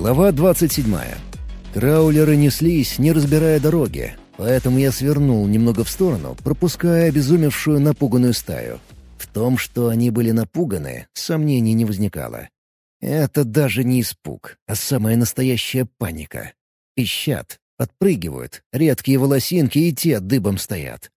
Глава 27. Краулеры неслись, не разбирая дороги, поэтому я свернул немного в сторону, пропуская обезумевшую напуганную стаю. В том, что они были напуганы, сомнений не возникало. Это даже не испуг, а самая настоящая паника. Пищат, подпрыгивают, редкие волосинки и те дыбом стоят.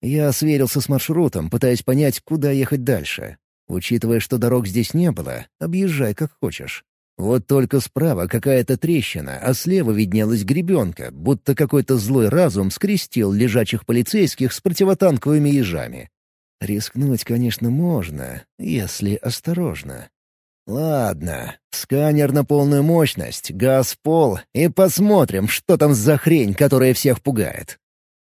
Я сверился с маршрутом, пытаясь понять, куда ехать дальше. Учитывая, что дорог здесь не было, объезжай как хочешь. Вот только справа какая-то трещина, а слева виднелась гребенка, будто какой-то злой разум скрестил лежачих полицейских с противотанковыми ежами. Рискнуть, конечно, можно, если осторожно. Ладно, сканер на полную мощность, газ в пол, и посмотрим, что там за хрень, которая всех пугает.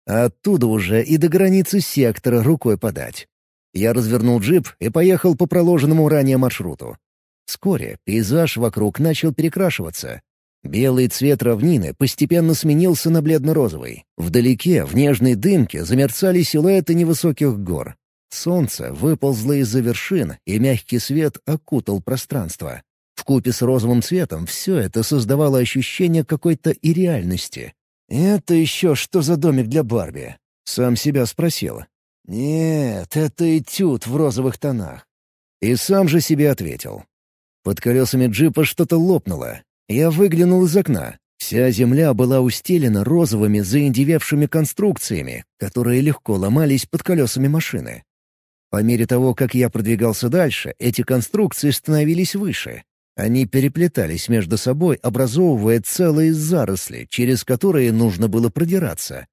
Оттуда уже и до границы сектора рукой подать. Я развернул джип и поехал по проложенному ранее маршруту. Вскоре пейзаж вокруг начал перекрашиваться. Белый цвет равнины постепенно сменился на бледно-розовый. Вдалеке, в нежной дымке, замерцали силуэты невысоких гор. Солнце выползло из-за вершин, и мягкий свет окутал пространство. Вкупе с розовым цветом все это создавало ощущение какой-то и. «Это еще что за домик для Барби?» — сам себя спросил. «Нет, это этюд в розовых тонах». И сам же себе ответил. Под колесами джипа что-то лопнуло. Я выглянул из окна. Вся земля была устелена розовыми заиндевевшими конструкциями, которые легко ломались под колесами машины. По мере того, как я продвигался дальше, эти конструкции становились выше. Они переплетались между собой, образовывая целые заросли, через которые нужно было продираться.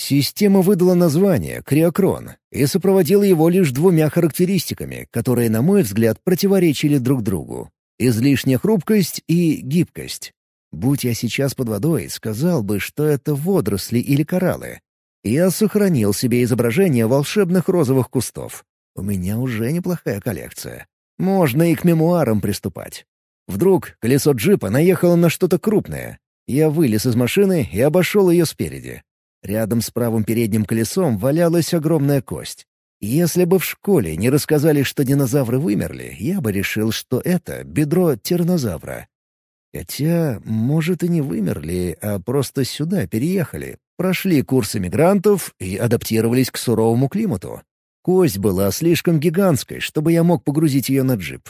Система выдала название «Криокрон» и сопроводила его лишь двумя характеристиками, которые, на мой взгляд, противоречили друг другу — излишняя хрупкость и гибкость. Будь я сейчас под водой, сказал бы, что это водоросли или кораллы. Я сохранил себе изображение волшебных розовых кустов. У меня уже неплохая коллекция. Можно и к мемуарам приступать. Вдруг колесо джипа наехало на что-то крупное. Я вылез из машины и обошел ее спереди. Рядом с правым передним колесом валялась огромная кость. Если бы в школе не рассказали, что динозавры вымерли, я бы решил, что это бедро тернозавра. Хотя, может, и не вымерли, а просто сюда переехали, прошли курсы мигрантов и адаптировались к суровому климату. Кость была слишком гигантской, чтобы я мог погрузить ее на джип.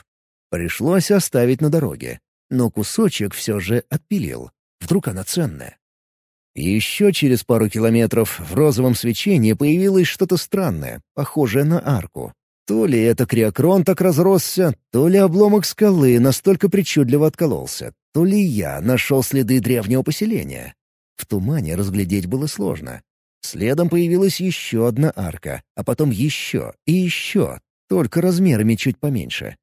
Пришлось оставить на дороге. Но кусочек все же отпилил. Вдруг она ценная. Еще через пару километров в розовом свечении появилось что-то странное, похожее на арку. То ли это криокрон так разросся, то ли обломок скалы настолько причудливо откололся, то ли я нашел следы древнего поселения. В тумане разглядеть было сложно. Следом появилась еще одна арка, а потом еще и еще, только размерами чуть поменьше.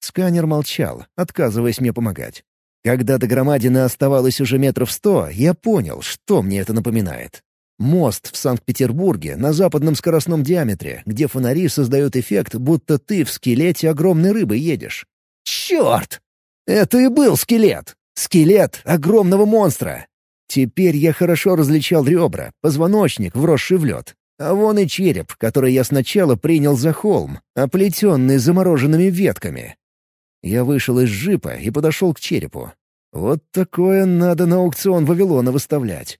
Сканер молчал, отказываясь мне помогать. Когда до громадины оставалось уже метров сто, я понял, что мне это напоминает. Мост в Санкт-Петербурге на западном скоростном диаметре, где фонари создают эффект, будто ты в скелете огромной рыбы едешь. Черт! Это и был скелет! Скелет огромного монстра! Теперь я хорошо различал ребра, позвоночник, вросший в лед. А вон и череп, который я сначала принял за холм, оплетенный замороженными ветками. Я вышел из джипа и подошел к черепу. Вот такое надо на аукцион Вавилона выставлять.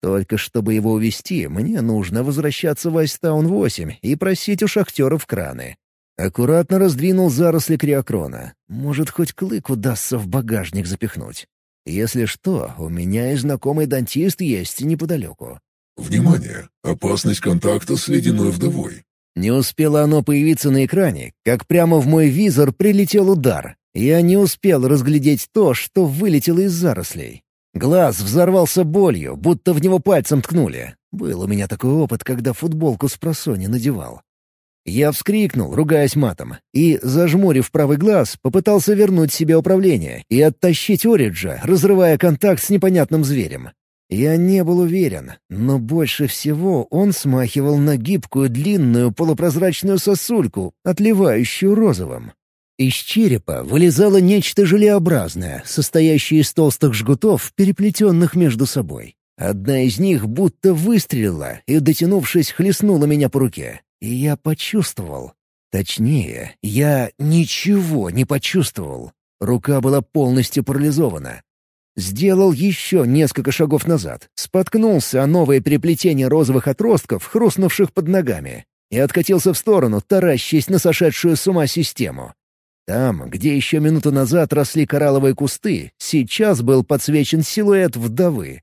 Только чтобы его увезти, мне нужно возвращаться в Айстаун-8 и просить у шахтеров краны. Аккуратно раздвинул заросли криокрона. Может, хоть клык удастся в багажник запихнуть. Если что, у меня и знакомый дантист есть неподалеку. «Внимание! Опасность контакта с ледяной вдовой. Не успело оно появиться на экране, как прямо в мой визор прилетел удар. Я не успел разглядеть то, что вылетело из зарослей. Глаз взорвался болью, будто в него пальцем ткнули. Был у меня такой опыт, когда футболку с просони надевал. Я вскрикнул, ругаясь матом, и, зажмурив правый глаз, попытался вернуть себе управление и оттащить Ориджа, разрывая контакт с непонятным зверем. Я не был уверен, но больше всего он смахивал на гибкую длинную полупрозрачную сосульку, отливающую розовым. Из черепа вылезало нечто желеобразное, состоящее из толстых жгутов, переплетенных между собой. Одна из них будто выстрелила и, дотянувшись, хлестнула меня по руке. И я почувствовал. Точнее, я ничего не почувствовал. Рука была полностью парализована. Сделал еще несколько шагов назад, споткнулся о новое переплетение розовых отростков, хрустнувших под ногами, и откатился в сторону, таращась на сошедшую с ума систему. Там, где еще минуту назад росли коралловые кусты, сейчас был подсвечен силуэт вдовы.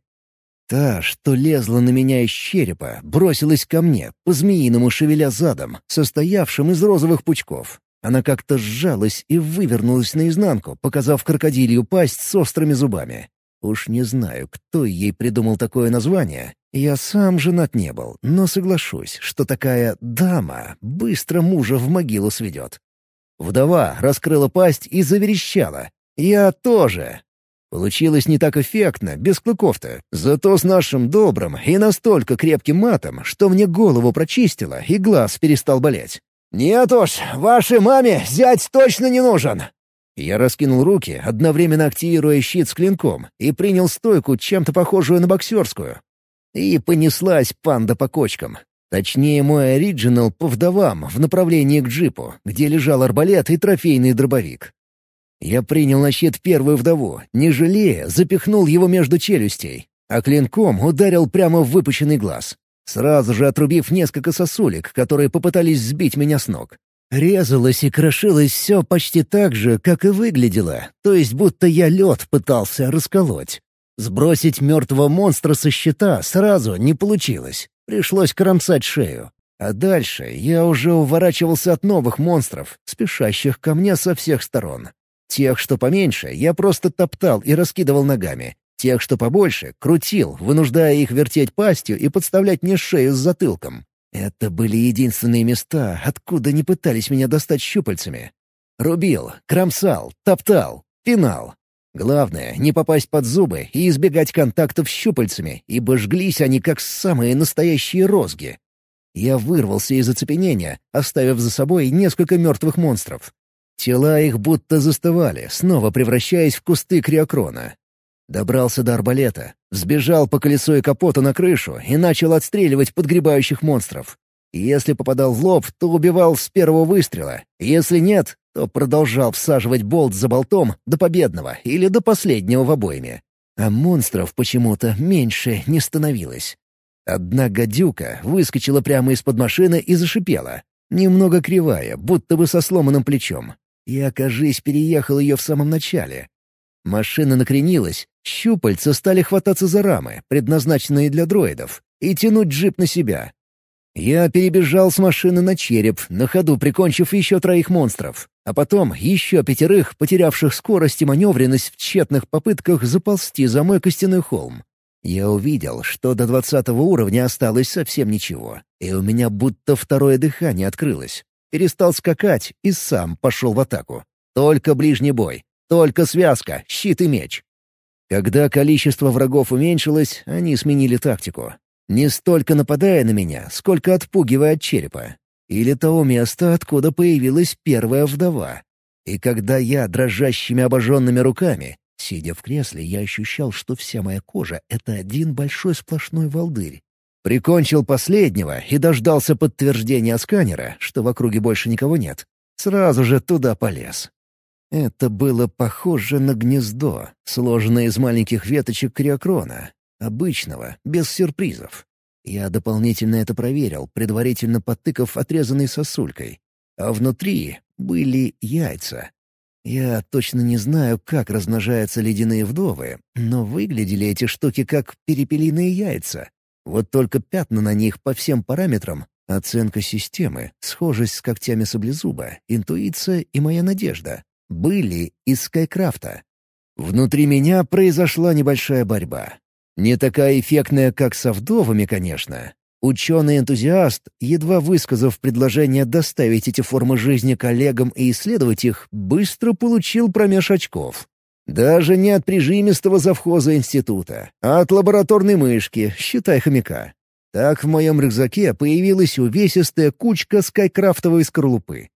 Та, что лезла на меня из черепа, бросилась ко мне, по-змеиному шевеля задом, состоявшим из розовых пучков. Она как-то сжалась и вывернулась наизнанку, показав крокодилью пасть с острыми зубами. Уж не знаю, кто ей придумал такое название. Я сам женат не был, но соглашусь, что такая «дама» быстро мужа в могилу сведет. Вдова раскрыла пасть и заверещала. «Я тоже!» Получилось не так эффектно, без клыков-то, зато с нашим добрым и настолько крепким матом, что мне голову прочистило и глаз перестал болеть. «Нет уж, вашей маме зять точно не нужен!» Я раскинул руки, одновременно активируя щит с клинком, и принял стойку, чем-то похожую на боксерскую. И понеслась панда по кочкам. Точнее, мой оригинал по вдовам в направлении к джипу, где лежал арбалет и трофейный дробовик. Я принял на щит первую вдову, не жалея, запихнул его между челюстей, а клинком ударил прямо в выпущенный глаз сразу же отрубив несколько сосулек, которые попытались сбить меня с ног. Резалось и крошилось все почти так же, как и выглядело, то есть будто я лед пытался расколоть. Сбросить мертвого монстра со щита сразу не получилось. Пришлось кромсать шею. А дальше я уже уворачивался от новых монстров, спешащих ко мне со всех сторон. Тех, что поменьше, я просто топтал и раскидывал ногами, Тех, что побольше, крутил, вынуждая их вертеть пастью и подставлять мне шею с затылком. Это были единственные места, откуда не пытались меня достать щупальцами. Рубил, кромсал, топтал, пинал. Главное — не попасть под зубы и избегать контактов с щупальцами, ибо жглись они как самые настоящие розги. Я вырвался из оцепенения, оставив за собой несколько мертвых монстров. Тела их будто застывали, снова превращаясь в кусты криокрона. Добрался до арбалета, сбежал по колесу и капоту на крышу и начал отстреливать подгребающих монстров. Если попадал в лоб, то убивал с первого выстрела. Если нет, то продолжал всаживать болт за болтом до победного или до последнего в обойме. А монстров почему-то меньше не становилось. Одна гадюка выскочила прямо из-под машины и зашипела. Немного кривая, будто бы со сломанным плечом. И, окажись, переехал ее в самом начале. Машина накренилась, щупальца стали хвататься за рамы, предназначенные для дроидов, и тянуть джип на себя. Я перебежал с машины на череп, на ходу прикончив еще троих монстров, а потом еще пятерых, потерявших скорость и маневренность в тщетных попытках заползти за мой костяной холм. Я увидел, что до двадцатого уровня осталось совсем ничего, и у меня будто второе дыхание открылось. Перестал скакать и сам пошел в атаку. Только ближний бой, только связка, щит и меч. Когда количество врагов уменьшилось, они сменили тактику. Не столько нападая на меня, сколько отпугивая от черепа. Или того места, откуда появилась первая вдова. И когда я дрожащими обожженными руками, сидя в кресле, я ощущал, что вся моя кожа — это один большой сплошной волдырь. Прикончил последнего и дождался подтверждения сканера, что в округе больше никого нет. Сразу же туда полез. Это было похоже на гнездо, сложенное из маленьких веточек криокрона, обычного, без сюрпризов. Я дополнительно это проверил, предварительно потыкав отрезанной сосулькой. А внутри были яйца. Я точно не знаю, как размножаются ледяные вдовы, но выглядели эти штуки как перепелиные яйца. Вот только пятна на них по всем параметрам — оценка системы, схожесть с когтями саблезуба, интуиция и моя надежда были из Скайкрафта. Внутри меня произошла небольшая борьба. Не такая эффектная, как со вдовами, конечно. Ученый-энтузиаст, едва высказав предложение доставить эти формы жизни коллегам и исследовать их, быстро получил промеж очков. Даже не от прижимистого завхоза института, а от лабораторной мышки, считай хомяка. Так в моем рюкзаке появилась увесистая кучка скайкрафтовой скорлупы.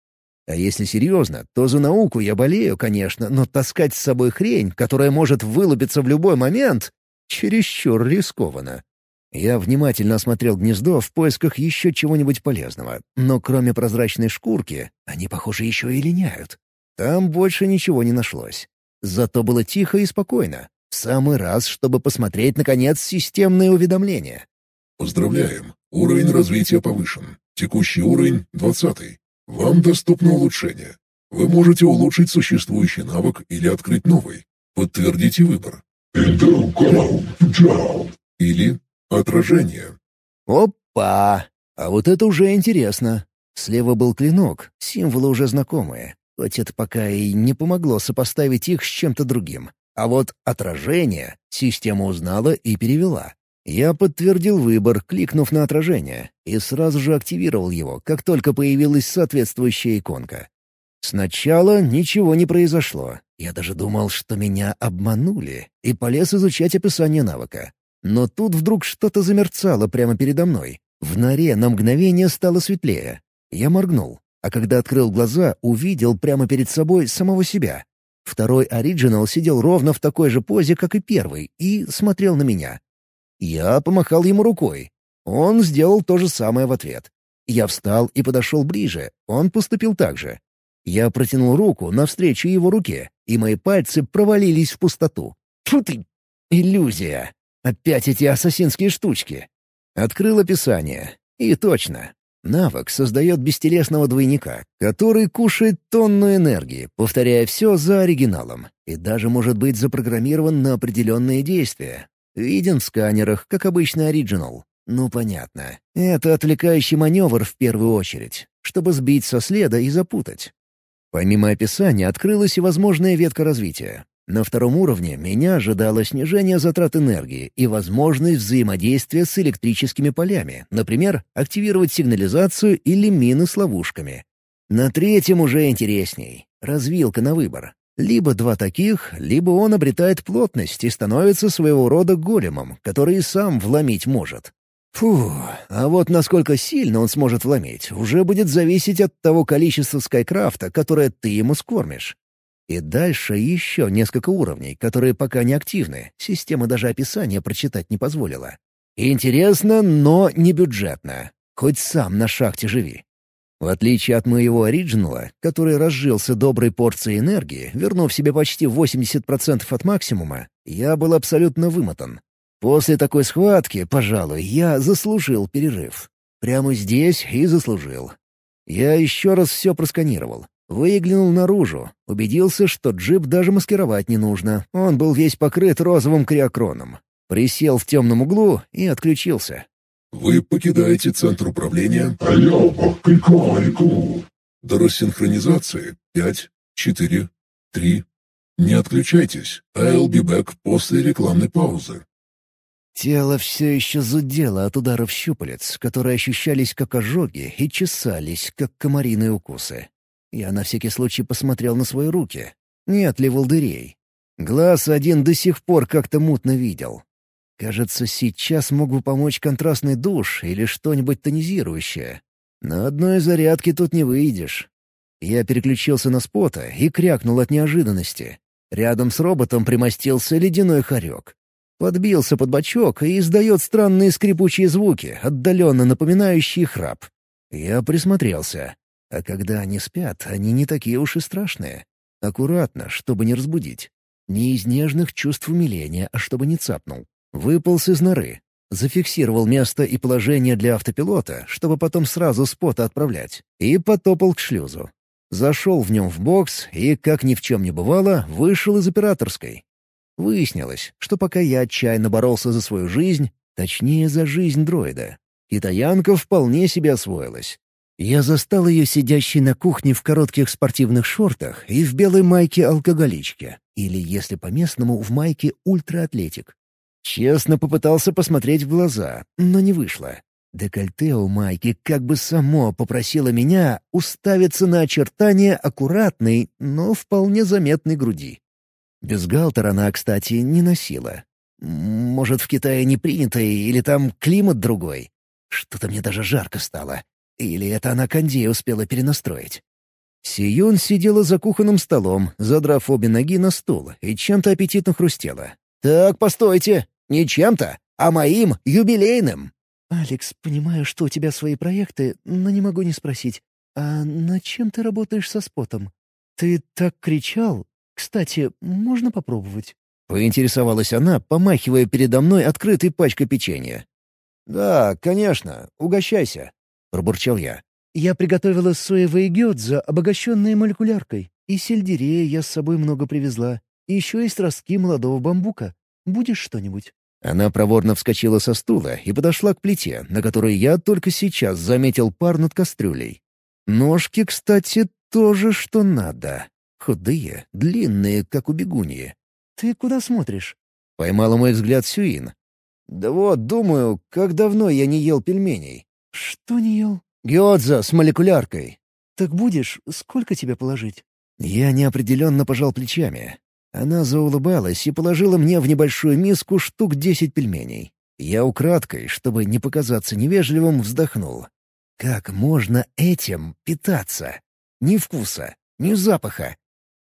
А если серьезно, то за науку я болею, конечно, но таскать с собой хрень, которая может вылупиться в любой момент, чересчур рискованно. Я внимательно осмотрел гнездо в поисках еще чего-нибудь полезного, но кроме прозрачной шкурки, они, похоже, еще и линяют. Там больше ничего не нашлось. Зато было тихо и спокойно. В самый раз, чтобы посмотреть, наконец, системные уведомления. Поздравляем! Уровень развития повышен. Текущий уровень — 20. Вам доступно улучшение. Вы можете улучшить существующий навык или открыть новый. Подтвердите выбор. Или отражение. Опа! А вот это уже интересно. Слева был клинок, символы уже знакомые. Хоть это пока и не помогло сопоставить их с чем-то другим. А вот отражение система узнала и перевела. Я подтвердил выбор, кликнув на отражение, и сразу же активировал его, как только появилась соответствующая иконка. Сначала ничего не произошло. Я даже думал, что меня обманули, и полез изучать описание навыка. Но тут вдруг что-то замерцало прямо передо мной. В норе на мгновение стало светлее. Я моргнул, а когда открыл глаза, увидел прямо перед собой самого себя. Второй оригинал сидел ровно в такой же позе, как и первый, и смотрел на меня. Я помахал ему рукой. Он сделал то же самое в ответ. Я встал и подошел ближе, он поступил так же. Я протянул руку навстречу его руке, и мои пальцы провалились в пустоту. Фу ты! Иллюзия! Опять эти ассасинские штучки. Открыл описание. И точно, Навык создает бестелесного двойника, который кушает тонну энергии, повторяя все за оригиналом, и даже может быть запрограммирован на определенные действия. Виден в сканерах, как обычный оригинал. Ну, понятно. Это отвлекающий маневр в первую очередь, чтобы сбить со следа и запутать. Помимо описания открылась и возможная ветка развития. На втором уровне меня ожидало снижение затрат энергии и возможность взаимодействия с электрическими полями, например, активировать сигнализацию или мины с ловушками. На третьем уже интересней. Развилка на выбор. Либо два таких, либо он обретает плотность и становится своего рода големом, который и сам вломить может. Фу, а вот насколько сильно он сможет вломить, уже будет зависеть от того количества скайкрафта, которое ты ему скормишь. И дальше еще несколько уровней, которые пока не активны, система даже описания прочитать не позволила. Интересно, но не бюджетно. Хоть сам на шахте живи. В отличие от моего оригинала, который разжился доброй порцией энергии, вернув себе почти 80% от максимума, я был абсолютно вымотан. После такой схватки, пожалуй, я заслужил перерыв. Прямо здесь и заслужил. Я еще раз все просканировал. Выглянул наружу, убедился, что джип даже маскировать не нужно. Он был весь покрыт розовым криокроном. Присел в темном углу и отключился. «Вы покидаете центр управления...» «До рассинхронизации. Пять, четыре, три. Не отключайтесь. I'll be back после рекламной паузы». Тело все еще зудело от ударов щупалец, которые ощущались как ожоги и чесались, как комариные укусы. Я на всякий случай посмотрел на свои руки. Нет ли волдырей? Глаз один до сих пор как-то мутно видел. Кажется, сейчас мог бы помочь контрастный душ или что-нибудь тонизирующее. На одной зарядке тут не выйдешь. Я переключился на спота и крякнул от неожиданности. Рядом с роботом примостился ледяной хорек. Подбился под бочок и издает странные скрипучие звуки, отдаленно напоминающие храп. Я присмотрелся. А когда они спят, они не такие уж и страшные. Аккуратно, чтобы не разбудить. Не из нежных чувств умиления, а чтобы не цапнул. Выполз из норы. Зафиксировал место и положение для автопилота, чтобы потом сразу спота отправлять. И потопал к шлюзу. Зашел в нем в бокс и, как ни в чем не бывало, вышел из операторской. Выяснилось, что пока я отчаянно боролся за свою жизнь, точнее, за жизнь дроида, китаянка вполне себе освоилась. Я застал ее сидящей на кухне в коротких спортивных шортах и в белой майке-алкоголичке, или, если по-местному, в майке ультраатлетик. Честно попытался посмотреть в глаза, но не вышло. Декольте у майки как бы само попросило меня уставиться на очертания аккуратной, но вполне заметной груди. Бюстгальтер она, кстати, не носила. Может, в Китае не принято или там климат другой? Что-то мне даже жарко стало. Или это она кондей успела перенастроить? Сиюн сидела за кухонным столом, задрав обе ноги на стул, и чем-то аппетитно хрустела. «Так, постойте! Не чем-то, а моим юбилейным!» «Алекс, понимаю, что у тебя свои проекты, но не могу не спросить. А над чем ты работаешь со спотом? Ты так кричал. Кстати, можно попробовать?» — поинтересовалась она, помахивая передо мной открытой пачкой печенья. «Да, конечно, угощайся», — пробурчал я. «Я приготовила соевые гёдза, обогащенные молекуляркой. И сельдерея я с собой много привезла. И еще есть ростки молодого бамбука. Будешь что-нибудь?» Она проворно вскочила со стула и подошла к плите, на которой я только сейчас заметил пар над кастрюлей. Ножки, кстати, тоже что надо. Худые, длинные, как у бегуньи. «Ты куда смотришь?» — поймала мой взгляд Сюин. «Да вот, думаю, как давно я не ел пельменей». «Что не ел?» «Гёдза с молекуляркой». «Так будешь? Сколько тебе положить?» Я неопределенно пожал плечами. Она заулыбалась и положила мне в небольшую миску штук десять пельменей. Я украдкой, чтобы не показаться невежливым, вздохнул. Как можно этим питаться? Ни вкуса, ни запаха.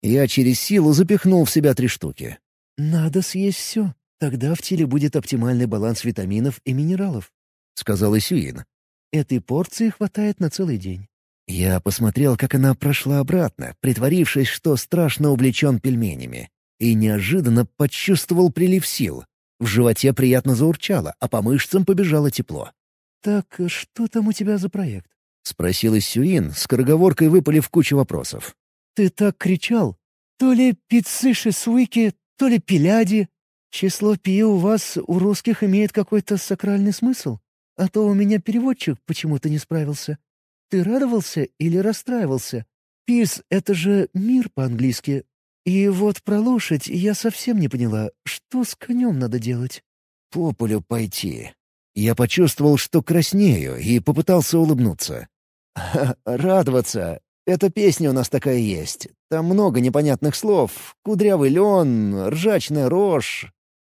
Я через силу запихнул в себя три штуки. «Надо съесть все. Тогда в теле будет оптимальный баланс витаминов и минералов», — сказала Сюин. «Этой порции хватает на целый день». Я посмотрел, как она прошла обратно, притворившись, что страшно увлечен пельменями и неожиданно почувствовал прилив сил. В животе приятно заурчало, а по мышцам побежало тепло. «Так что там у тебя за проект?» — спросил Сюин, скороговоркой выпалив кучу вопросов. «Ты так кричал. То ли пицциши суики, то ли пиляди. Число пи у вас, у русских, имеет какой-то сакральный смысл? А то у меня переводчик почему-то не справился. Ты радовался или расстраивался? Пис — это же мир по-английски, и вот про лошадь я совсем не поняла, что с конем надо делать. По полю пойти. Я почувствовал, что краснею, и попытался улыбнуться. «Радоваться. Эта песня у нас такая есть. Там много непонятных слов. Кудрявый лен, ржачная рожь».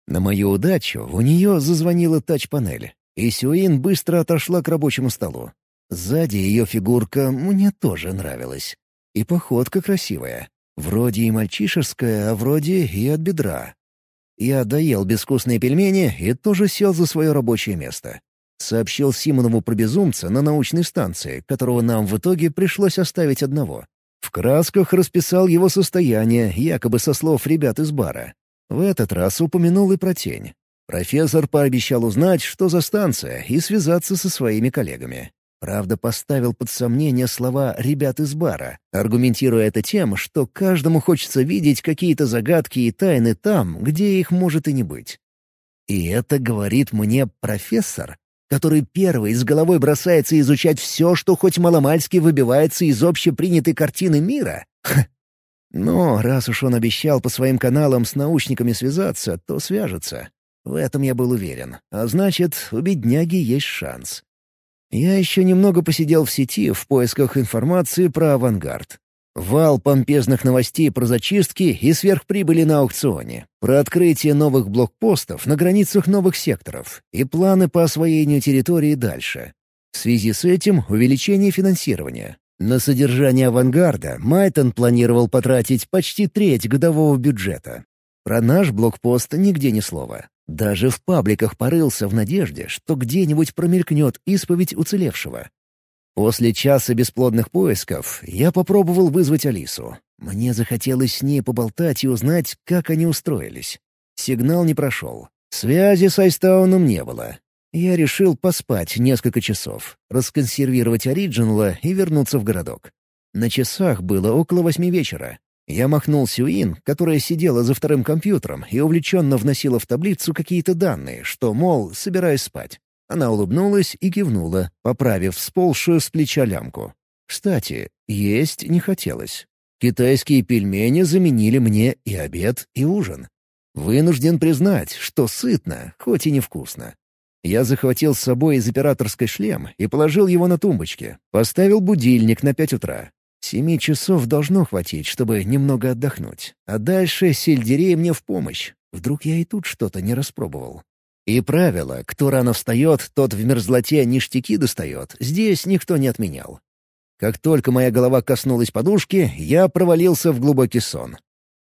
На мою удачу у нее зазвонила тач-панель, и Сюин быстро отошла к рабочему столу. Сзади ее фигурка мне тоже нравилась. И походка красивая. Вроде и мальчишеская, а вроде и от бедра. Я доел безвкусные пельмени и тоже сел за свое рабочее место. Сообщил Симонову про безумца на научной станции, которого нам в итоге пришлось оставить одного. В красках расписал его состояние, якобы со слов ребят из бара. В этот раз упомянул и про тень. Профессор пообещал узнать, что за станция, и связаться со своими коллегами. Правда, поставил под сомнение слова «ребят из бара», аргументируя это тем, что каждому хочется видеть какие-то загадки и тайны там, где их может и не быть. И это говорит мне профессор, который первый с головой бросается изучать все, что хоть маломальски выбивается из общепринятой картины мира. Но раз уж он обещал по своим каналам с научниками связаться, то свяжется. В этом я был уверен. А значит, у бедняги есть шанс. Я еще немного посидел в сети в поисках информации про «Авангард». Вал помпезных новостей про зачистки и сверхприбыли на аукционе, про открытие новых блокпостов на границах новых секторов и планы по освоению территории дальше. В связи с этим увеличение финансирования. На содержание «Авангарда» Майтон планировал потратить почти треть годового бюджета. Про наш блокпост нигде ни слова. Даже в пабликах порылся в надежде, что где-нибудь промелькнет исповедь уцелевшего. После часа бесплодных поисков я попробовал вызвать Алису. Мне захотелось с ней поболтать и узнать, как они устроились. Сигнал не прошел. Связи с Айстауном не было. Я решил поспать несколько часов, расконсервировать оригинала и вернуться в городок. На часах было около восьми вечера. Я махнул Сюин, которая сидела за вторым компьютером и увлеченно вносила в таблицу какие-то данные, что, мол, собираюсь спать. Она улыбнулась и кивнула, поправив сползшую с плеча лямку. Кстати, есть не хотелось. Китайские пельмени заменили мне и обед, и ужин. Вынужден признать, что сытно, хоть и невкусно. Я захватил с собой из операторской шлем и положил его на тумбочке. Поставил будильник на пять утра. Семи часов должно хватить, чтобы немного отдохнуть. А дальше сельдерей мне в помощь. Вдруг я и тут что-то не распробовал. И правило «кто рано встает, тот в мерзлоте ништяки достает» здесь никто не отменял. Как только моя голова коснулась подушки, я провалился в глубокий сон.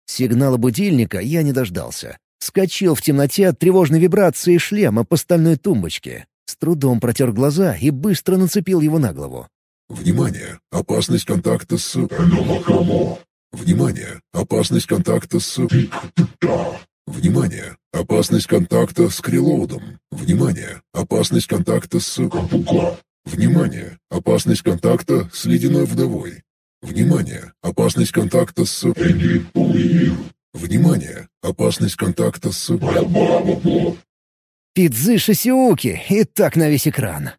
Сигнала будильника я не дождался. Скочил в темноте от тревожной вибрации шлема по стальной тумбочке. С трудом протер глаза и быстро нацепил его на голову. Внимание! Опасность контакта с... Внимание! Опасность контакта с... Внимание! Опасность контакта с Крилоудом. Внимание! Опасность контакта с... Капука. Внимание! Опасность контакта с Ледяной Вдовой. Внимание! Опасность контакта с... Энди Внимание! Опасность контакта с... Пидзы Шисиуки! И так на весь экран.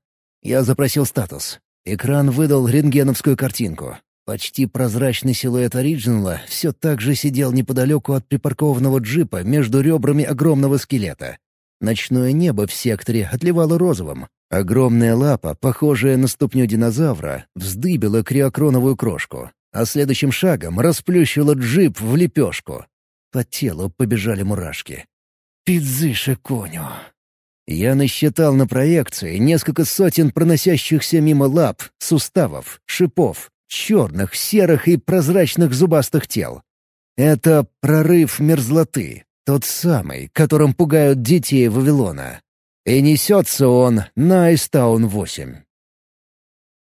Я запросил статус. Экран выдал рентгеновскую картинку. Почти прозрачный силуэт оригинала все так же сидел неподалеку от припаркованного джипа между ребрами огромного скелета. Ночное небо в секторе отливало розовым. Огромная лапа, похожая на ступню динозавра, вздыбила криокроновую крошку, а следующим шагом расплющила джип в лепешку. По телу побежали мурашки. «Пидзыша коню!» Я насчитал на проекции несколько сотен проносящихся мимо лап, суставов, шипов, черных, серых и прозрачных зубастых тел. Это прорыв мерзлоты, тот самый, которым пугают детей Вавилона. И несется он на Айстаун-8.